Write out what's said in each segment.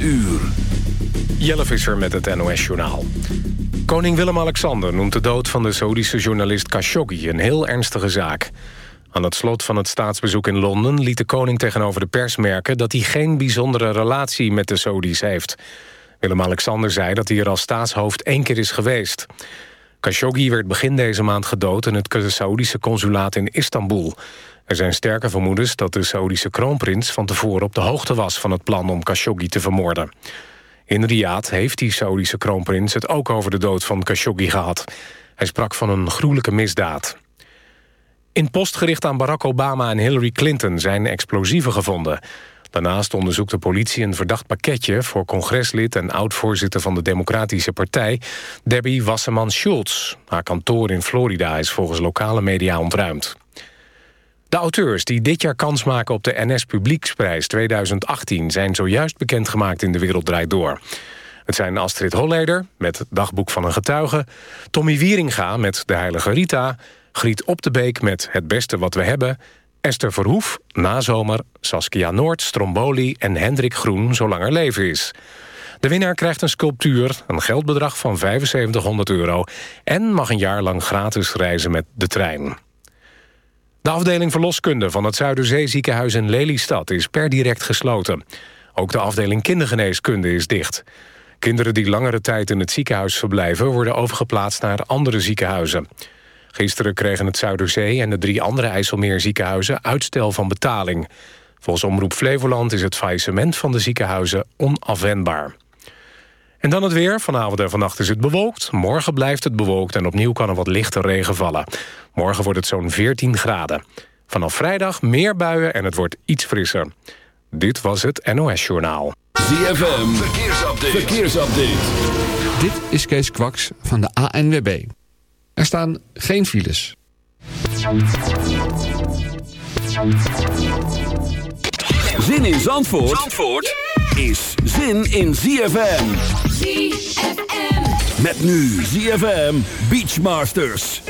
uur. Jelle Visser met het NOS-journaal. Koning Willem-Alexander noemt de dood van de Saoedische journalist Khashoggi... een heel ernstige zaak. Aan het slot van het staatsbezoek in Londen liet de koning tegenover de pers merken... dat hij geen bijzondere relatie met de Saudis heeft. Willem-Alexander zei dat hij er als staatshoofd één keer is geweest. Khashoggi werd begin deze maand gedood in het Saoedische consulaat in Istanbul. Er zijn sterke vermoedens dat de Saoedische kroonprins van tevoren op de hoogte was van het plan om Khashoggi te vermoorden. In Riyadh heeft die Saoedische kroonprins het ook over de dood van Khashoggi gehad. Hij sprak van een gruwelijke misdaad. In post gericht aan Barack Obama en Hillary Clinton zijn explosieven gevonden. Daarnaast onderzoekt de politie een verdacht pakketje... voor congreslid en oud-voorzitter van de Democratische Partij... Debbie Wasserman-Schultz. Haar kantoor in Florida is volgens lokale media ontruimd. De auteurs die dit jaar kans maken op de NS Publieksprijs 2018... zijn zojuist bekendgemaakt in De Wereld Draait Door. Het zijn Astrid Holleder met Dagboek van een Getuige... Tommy Wieringa met De Heilige Rita... Griet Op de Beek met Het Beste Wat We Hebben... Esther Verhoef, Nazomer, Saskia Noord, Stromboli en Hendrik Groen... zolang er leven is. De winnaar krijgt een sculptuur, een geldbedrag van 7500 euro... en mag een jaar lang gratis reizen met de trein. De afdeling verloskunde van het Zuiderzeeziekenhuis in Lelystad is per direct gesloten. Ook de afdeling kindergeneeskunde is dicht. Kinderen die langere tijd in het ziekenhuis verblijven... worden overgeplaatst naar andere ziekenhuizen. Gisteren kregen het Zuiderzee en de drie andere IJsselmeerziekenhuizen... uitstel van betaling. Volgens Omroep Flevoland is het faillissement van de ziekenhuizen onafwendbaar. En dan het weer. Vanavond en vannacht is het bewolkt. Morgen blijft het bewolkt en opnieuw kan er wat lichte regen vallen. Morgen wordt het zo'n 14 graden. Vanaf vrijdag meer buien en het wordt iets frisser. Dit was het NOS Journaal. ZFM, verkeersupdate. verkeersupdate. Dit is Kees Kwaks van de ANWB. Er staan geen files. Zin in Zandvoort, Zandvoort? Is zin in ZFM. ZFM. Met nu ZFM Beachmasters.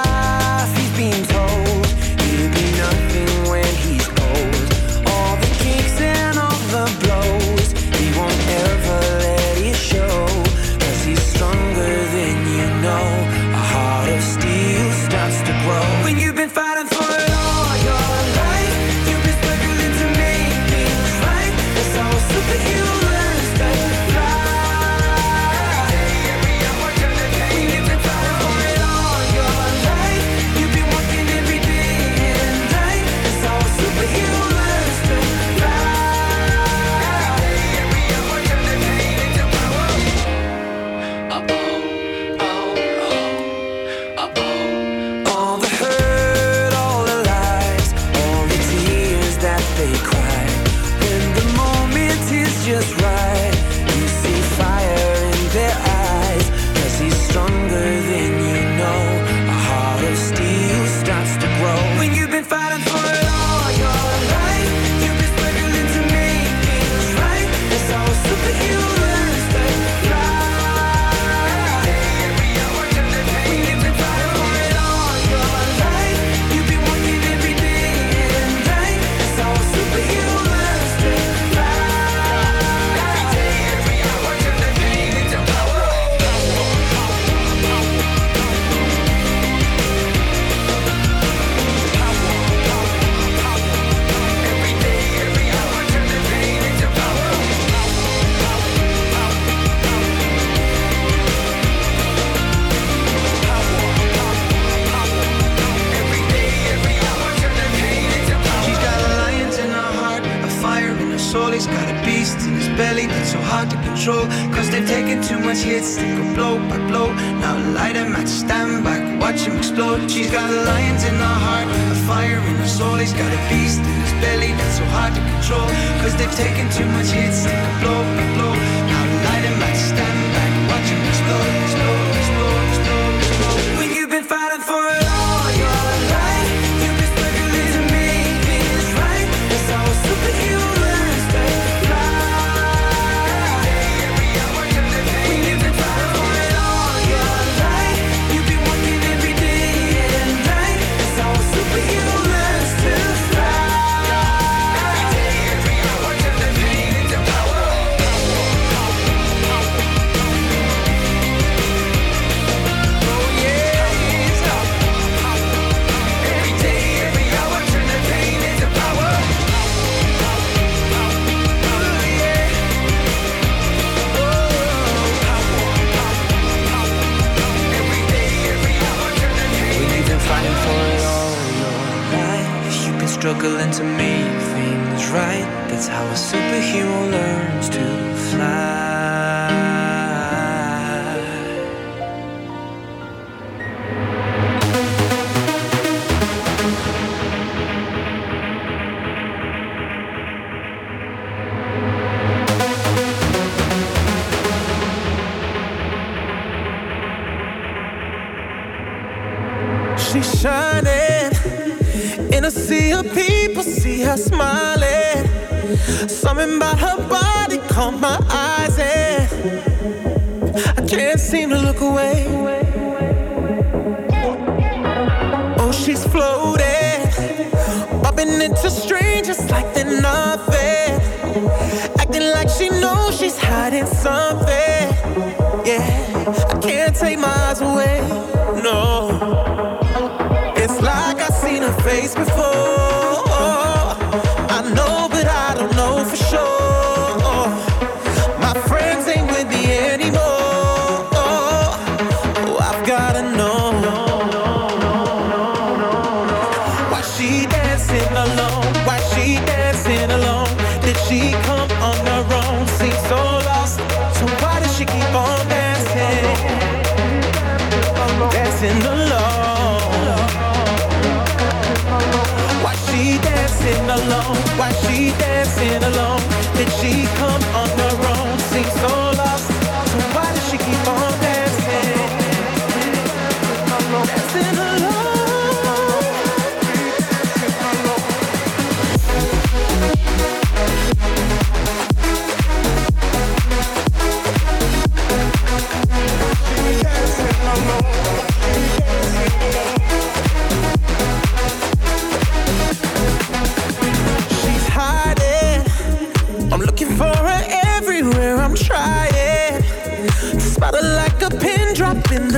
dancing alone? Why she dancing alone? Why she dancing alone? Did she come on her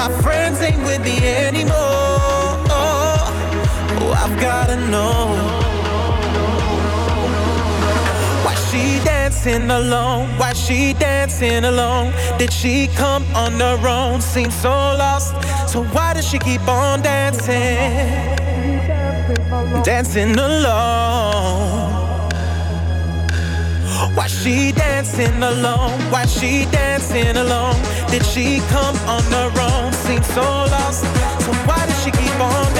My friends ain't with me anymore. Oh, I've gotta know why she dancing alone. Why she dancing alone? Did she come on her own? Seems so lost. So why does she keep on dancing? Dancing alone. Why she dancing alone? Why she dancing alone? Did she come on her own? seem so lost. So why does she keep on?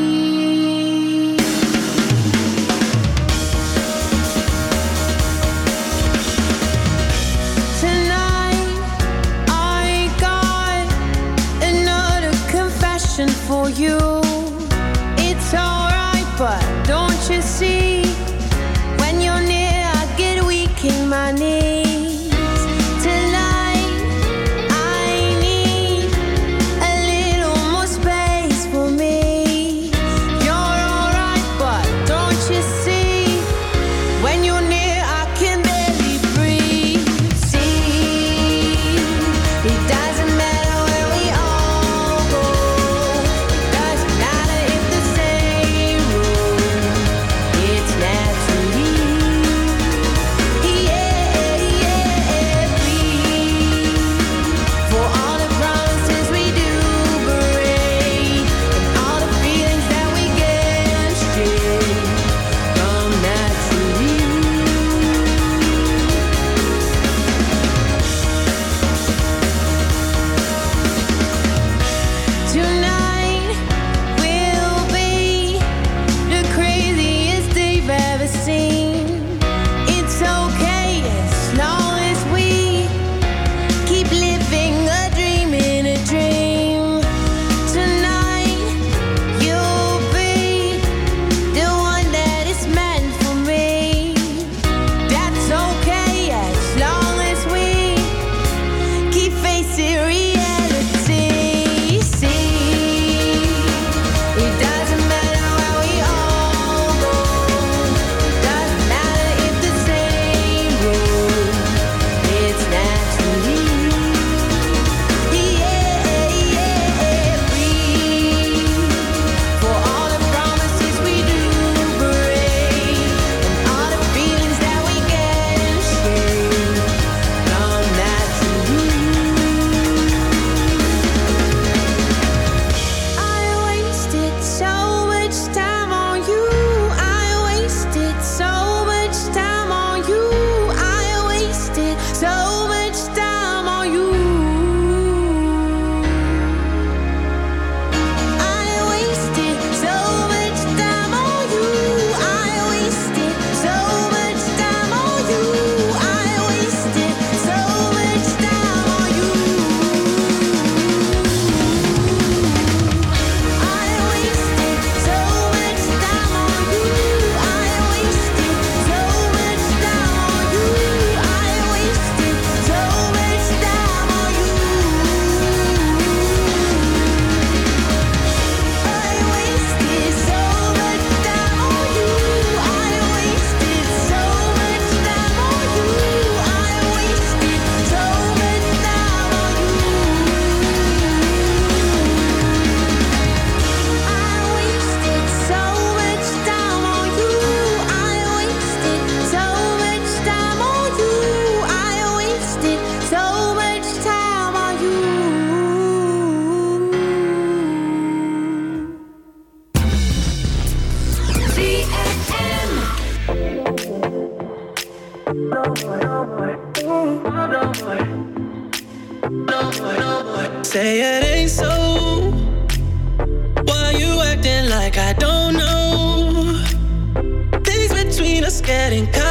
Say it ain't so. Why you acting like I don't know? Things between us getting caught.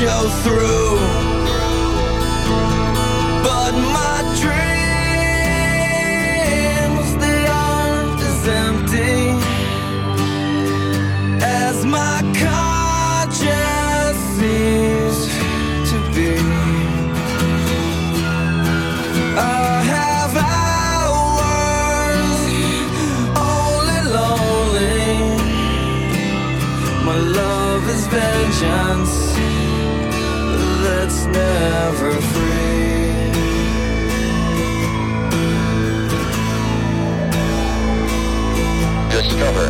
show through. discover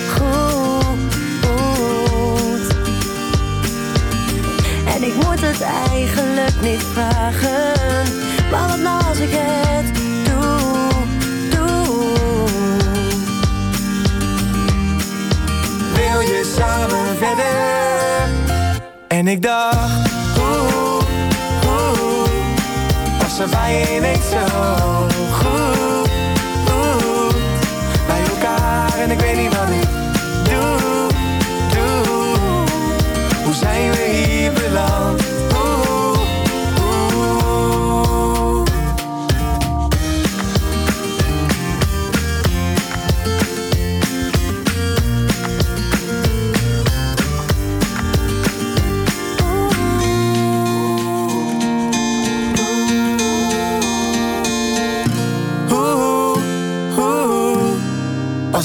het eigenlijk niet vragen. Maar wat nou als ik het doe, doe. Wil je samen verder? En ik dacht, oeh, oeh. Was er bij ineens zo goed, oeh. Bij elkaar en ik weet niet wat ik doe, doe. Hoe zijn we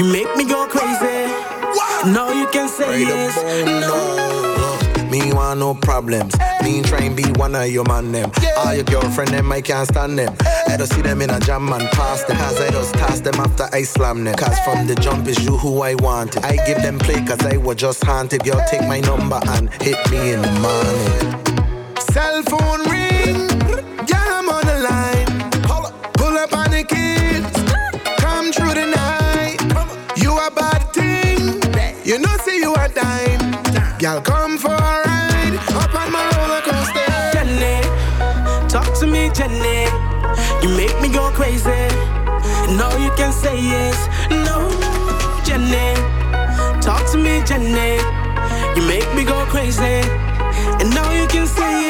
You make me go crazy. No, you can say yes. Me want no problems. Me try be one of your man them. All your girlfriend them, I can't stand them. I don't see them in a jam and pass them. Cause I just toss them after I slam them. Cause from the jump is you who I wanted. I give them play cause I was just haunted. Girl, take my number and hit me in the morning. Cell phone ring. Say yes. No, Jenny, talk to me, Jenny. You make me go crazy. And now you can say.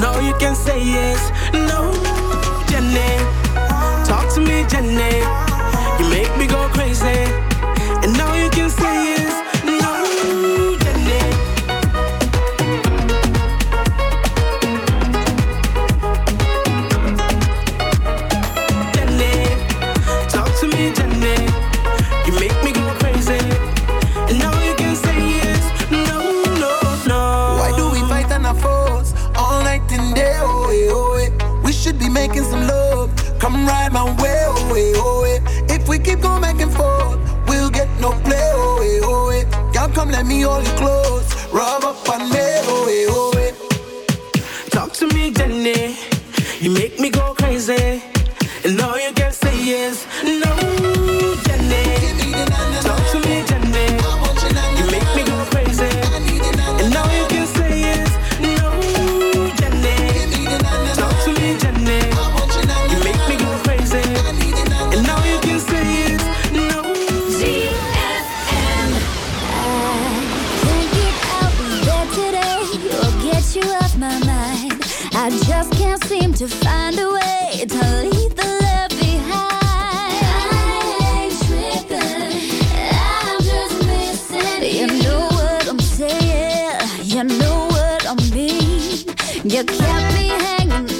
No, you can say yes. No, Jenny, You kept me hanging